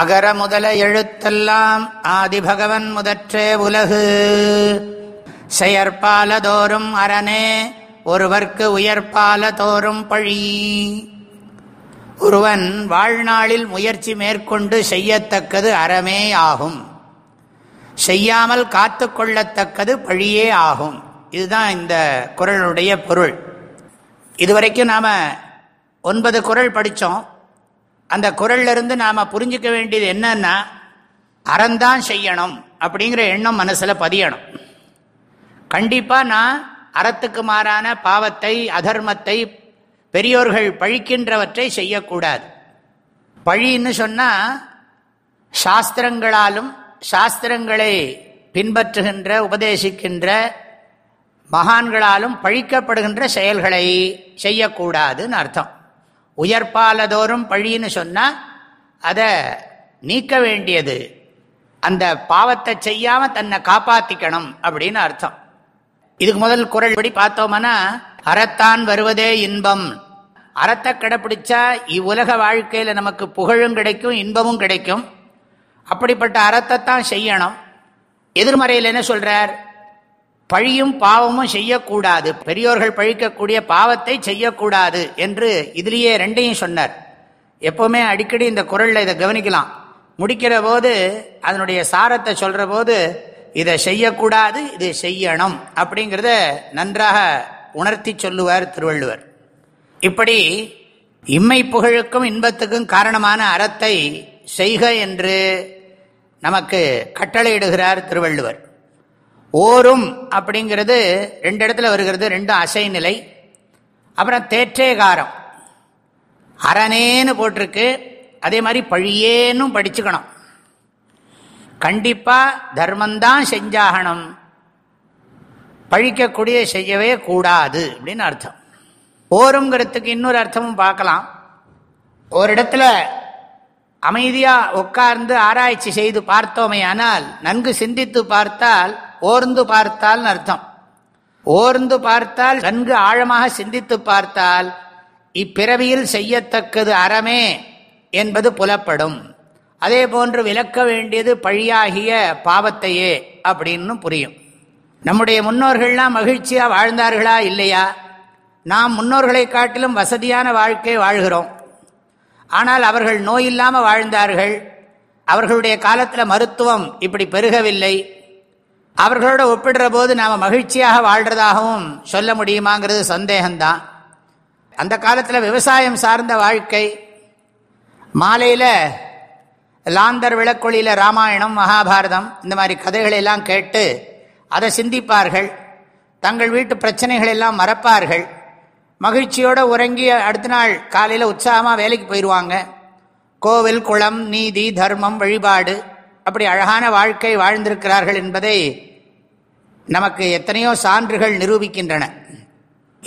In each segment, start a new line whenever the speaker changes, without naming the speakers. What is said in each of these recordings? அகர முதல எழுத்தெல்லாம் ஆதிபகவன் முதற்றே உலகு செயற்பால தோறும் அரணே ஒருவர்க்கு உயர்பால தோறும் பழி ஒருவன் வாழ்நாளில் முயற்சி மேற்கொண்டு செய்யத்தக்கது அறமே ஆகும் செய்யாமல் காத்து கொள்ளத்தக்கது பழியே ஆகும் இதுதான் இந்த குரலுடைய பொருள் இதுவரைக்கும் நாம் ஒன்பது குரல் படித்தோம் அந்த குரல்லிருந்து நாம் புரிஞ்சிக்க வேண்டியது என்னன்னா அறந்தான் செய்யணும் அப்படிங்கிற எண்ணம் மனசில் பதியணும் கண்டிப்பாக நான் அறத்துக்கு மாறான பாவத்தை அதர்மத்தை பெரியோர்கள் பழிக்கின்றவற்றை செய்யக்கூடாது பழின்னு சொன்னால் சாஸ்திரங்களாலும் சாஸ்திரங்களை பின்பற்றுகின்ற உபதேசிக்கின்ற மகான்களாலும் பழிக்கப்படுகின்ற செயல்களை செய்யக்கூடாதுன்னு அர்த்தம் உயர்பாலதோறும் பழின்னு சொன்னால் அதை நீக்க வேண்டியது அந்த பாவத்தை செய்யாமல் தன்னை காப்பாற்றிக்கணும் அப்படின்னு அர்த்தம் இதுக்கு முதல் குரல் படி பார்த்தோம்னா அறத்தான் வருவதே இன்பம் அறத்தை கடைப்பிடிச்சா இவ்வுலக வாழ்க்கையில் நமக்கு புகழும் கிடைக்கும் இன்பமும் கிடைக்கும் அப்படிப்பட்ட அறத்தை தான் செய்யணும் எதிர்மறையில் என்ன சொல்கிறார் பழியும் பாவமும் செய்யக்கூடாது பெரியோர்கள் பழிக்கக்கூடிய பாவத்தை செய்யக்கூடாது என்று இதுலேயே ரெண்டையும் சொன்னார் எப்போவுமே அடிக்கடி இந்த குரலில் இதை கவனிக்கலாம் முடிக்கிற போது அதனுடைய சாரத்தை சொல்கிற போது இதை செய்யக்கூடாது இது செய்யணும் அப்படிங்கிறத நன்றாக உணர்த்தி சொல்லுவார் திருவள்ளுவர் இப்படி இம்மை புகழுக்கும் இன்பத்துக்கும் காரணமான அறத்தை செய்க என்று நமக்கு கட்டளையிடுகிறார் திருவள்ளுவர் ஓரும் அப்படிங்கிறது ரெண்டு இடத்துல வருகிறது ரெண்டும் அசை நிலை அப்புறம் தேற்றேகாரம் அரணேன்னு போட்டிருக்கு அதே மாதிரி பழியேன்னு படிச்சுக்கணும் கண்டிப்பாக தர்மந்தான் செஞ்சாகணும் பழிக்கக்கூடிய செய்யவே கூடாது அப்படின்னு அர்த்தம் ஓருங்கிறதுக்கு இன்னொரு அர்த்தமும் பார்க்கலாம் ஒரு இடத்துல அமைதியாக உட்கார்ந்து ஆராய்ச்சி செய்து பார்த்தோமே ஆனால் நன்கு சிந்தித்து பார்த்தால் ஓர்ந்து பார்த்தால் அர்த்தம் ஓர்ந்து பார்த்தால் நன்கு ஆழமாக சிந்தித்து பார்த்தால் இப்பிறவியில் செய்யத்தக்கது அறமே என்பது புலப்படும் அதே போன்று விளக்க வேண்டியது பழியாகிய பாவத்தையே அப்படின்னு புரியும் நம்முடைய முன்னோர்கள்லாம் மகிழ்ச்சியாக வாழ்ந்தார்களா இல்லையா நாம் முன்னோர்களை காட்டிலும் வசதியான வாழ்க்கை வாழ்கிறோம் ஆனால் அவர்கள் நோய் இல்லாமல் வாழ்ந்தார்கள் அவர்களுடைய காலத்தில் மருத்துவம் இப்படி பெருகவில்லை அவர்களோட ஒப்பிடுற போது நாம் மகிழ்ச்சியாக வாழ்கிறதாகவும் சொல்ல முடியுமாங்கிறது சந்தேகம்தான் அந்த காலத்தில் விவசாயம் சார்ந்த வாழ்க்கை மாலையில் லாந்தர் விளக்கொழியில் ராமாயணம் மகாபாரதம் இந்த மாதிரி கதைகளை எல்லாம் கேட்டு அதை சிந்திப்பார்கள் தங்கள் வீட்டு பிரச்சனைகள் எல்லாம் மறப்பார்கள் மகிழ்ச்சியோடு உறங்கி அடுத்த நாள் காலையில் உற்சாகமாக வேலைக்கு போயிடுவாங்க கோவில் குளம் நீதி தர்மம் வழிபாடு அப்படி அழகான வாழ்க்கை வாழ்ந்திருக்கிறார்கள் என்பதை நமக்கு எத்தனையோ சான்றுகள் நிரூபிக்கின்றன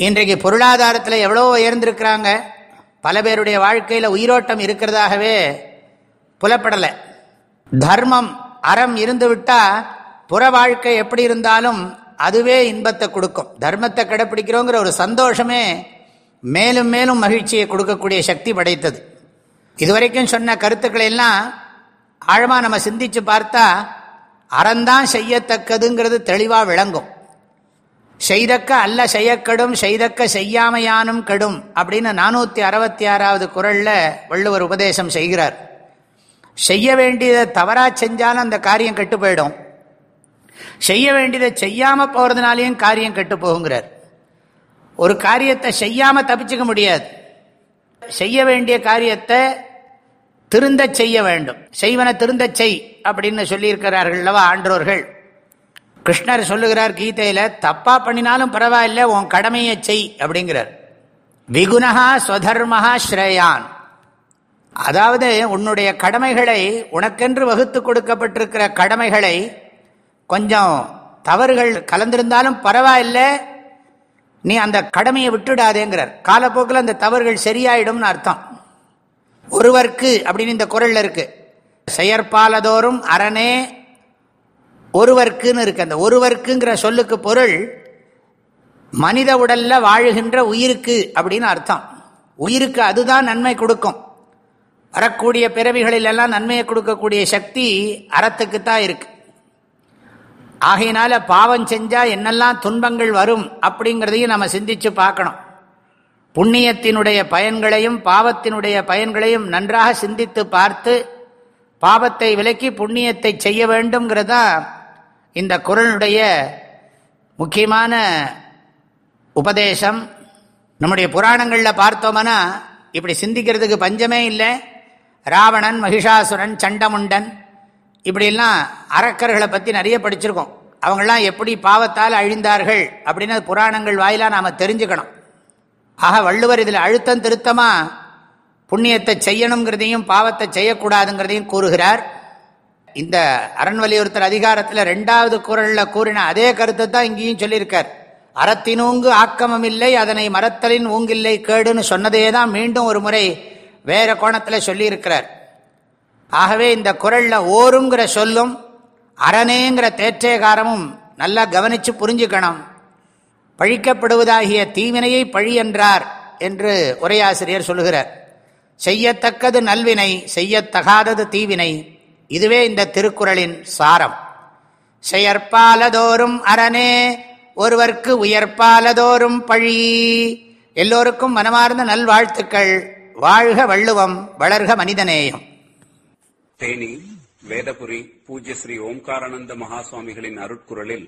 இன்றைக்கு பொருளாதாரத்தில் எவ்வளோ உயர்ந்திருக்கிறாங்க பல பேருடைய வாழ்க்கையில் உயிரோட்டம் இருக்கிறதாகவே புலப்படலை தர்மம் அறம் இருந்து விட்டால் புற வாழ்க்கை எப்படி இருந்தாலும் அதுவே இன்பத்தை கொடுக்கும் தர்மத்தை கடைப்பிடிக்கிறோங்கிற ஒரு சந்தோஷமே மேலும் மேலும் மகிழ்ச்சியை கொடுக்கக்கூடிய சக்தி படைத்தது இதுவரைக்கும் சொன்ன கருத்துக்களை எல்லாம் ஆழமாக நம்ம சிந்தித்து பார்த்தா அறந்தான் செய்யத்தக்கதுங்கிறது தெளிவாக விளங்கும் செய்தக்க அல்ல செய்யக்கெடும் செய்தக்க செய்யாமையானும் கெடும் அப்படின்னு நானூற்றி அறுபத்தி ஆறாவது குரலில் வள்ளுவர் உபதேசம் செய்கிறார் செய்ய வேண்டியதை தவறாக செஞ்சாலும் அந்த காரியம் கெட்டு போயிடும் செய்ய வேண்டியதை செய்யாமல் போகிறதுனாலையும் காரியம் கெட்டு போகுங்கிறார் ஒரு காரியத்தை செய்யாமல் தப்பிச்சுக்க முடியாது செய்ய வேண்டிய காரியத்தை திருந்த செய்ய வேண்டும் செய்வன திருந்த செய் அப்படின்னு சொல்லியிருக்கிறார்கள் அல்லவா ஆன்றோர்கள் கிருஷ்ணர் சொல்லுகிறார் கீதையில் தப்பா பண்ணினாலும் பரவாயில்ல உன் கடமையை செய் அப்படிங்கிறார் விகுணா ஸ்வதர்மஹா ஸ்ரேயான் அதாவது உன்னுடைய கடமைகளை உனக்கென்று வகுத்து கொடுக்கப்பட்டிருக்கிற கடமைகளை கொஞ்சம் தவறுகள் கலந்திருந்தாலும் பரவாயில்ல நீ அந்த கடமையை விட்டுடாதேங்கிறார் காலப்போக்கில் அந்த தவறுகள் சரியாயிடும்னு அர்த்தம் ஒருவர்க்கு அப்படின்னு இந்த குரலில் இருக்குது செயற்பாலதோறும் அரணே ஒருவர்க்குன்னு இருக்கு அந்த ஒருவர்க்குங்கிற சொல்லுக்கு பொருள் மனித உடல்ல வாழுகின்ற உயிருக்கு அப்படின்னு அர்த்தம் உயிருக்கு அதுதான் நன்மை கொடுக்கும் வரக்கூடிய பிறவிகளிலெல்லாம் நன்மையை கொடுக்கக்கூடிய சக்தி அறத்துக்கு தான் இருக்கு ஆகையினால பாவம் செஞ்சால் என்னெல்லாம் துன்பங்கள் வரும் அப்படிங்கிறதையும் நம்ம சிந்திச்சு பார்க்கணும் புண்ணியத்தினுடைய பயன்களையும் பாவத்தினுடைய பயன்களையும் நன்றாக சிந்தித்து பார்த்து பாவத்தை விலக்கி புண்ணியத்தை செய்ய வேண்டும்ங்கிறதா இந்த குரலுடைய முக்கியமான உபதேசம் நம்முடைய புராணங்களில் பார்த்தோம்னா இப்படி சிந்திக்கிறதுக்கு பஞ்சமே இல்லை ராவணன் மகிஷாசுரன் சண்டமுண்டன் இப்படிலாம் அரக்கர்களை பற்றி நிறைய படிச்சிருக்கோம் அவங்களாம் எப்படி பாவத்தால் அழிந்தார்கள் அப்படின்னு புராணங்கள் வாயிலாக நாம் தெரிஞ்சுக்கணும் ஆக வள்ளுவர் இதில் அழுத்தம் திருத்தமாக புண்ணியத்தை செய்யணுங்கிறதையும் பாவத்தை செய்யக்கூடாதுங்கிறதையும் கூறுகிறார் இந்த அரண் வலியுறுத்தல் அதிகாரத்தில் ரெண்டாவது குரலில் கூறின அதே கருத்தை தான் இங்கேயும் சொல்லியிருக்கார் அறத்தினூங்கு ஆக்கமம் இல்லை அதனை மரத்தலின் ஊங்கில்லை கேடுன்னு சொன்னதே தான் மீண்டும் ஒரு முறை வேற கோணத்தில் சொல்லியிருக்கிறார் ஆகவே இந்த குரலில் ஓருங்கிற சொல்லும் அரணேங்கிற தேற்றேகாரமும் நல்லா கவனித்து புரிஞ்சுக்கணும் பழிக்கப்படுவதாகிய தீவினையை பழி என்றார் என்று உரையாசிரியர் சொல்லுகிறார் செய்யத்தக்கது நல்வினை செய்யத்தகாதது தீவினை இதுவே இந்த திருக்குறளின் சாரம் செயற்பாலதோறும் அரணே ஒருவர்க்கு உயர்ப்பாலதோறும் பழி எல்லோருக்கும் மனமார்ந்த நல்வாழ்த்துக்கள் வாழ்க வள்ளுவம் வளர்க மனிதநேயம் தேனி வேதபுரி பூஜ்ய ஸ்ரீ ஓம்காரானந்த மகாசுவாமிகளின் அருட்குரலில்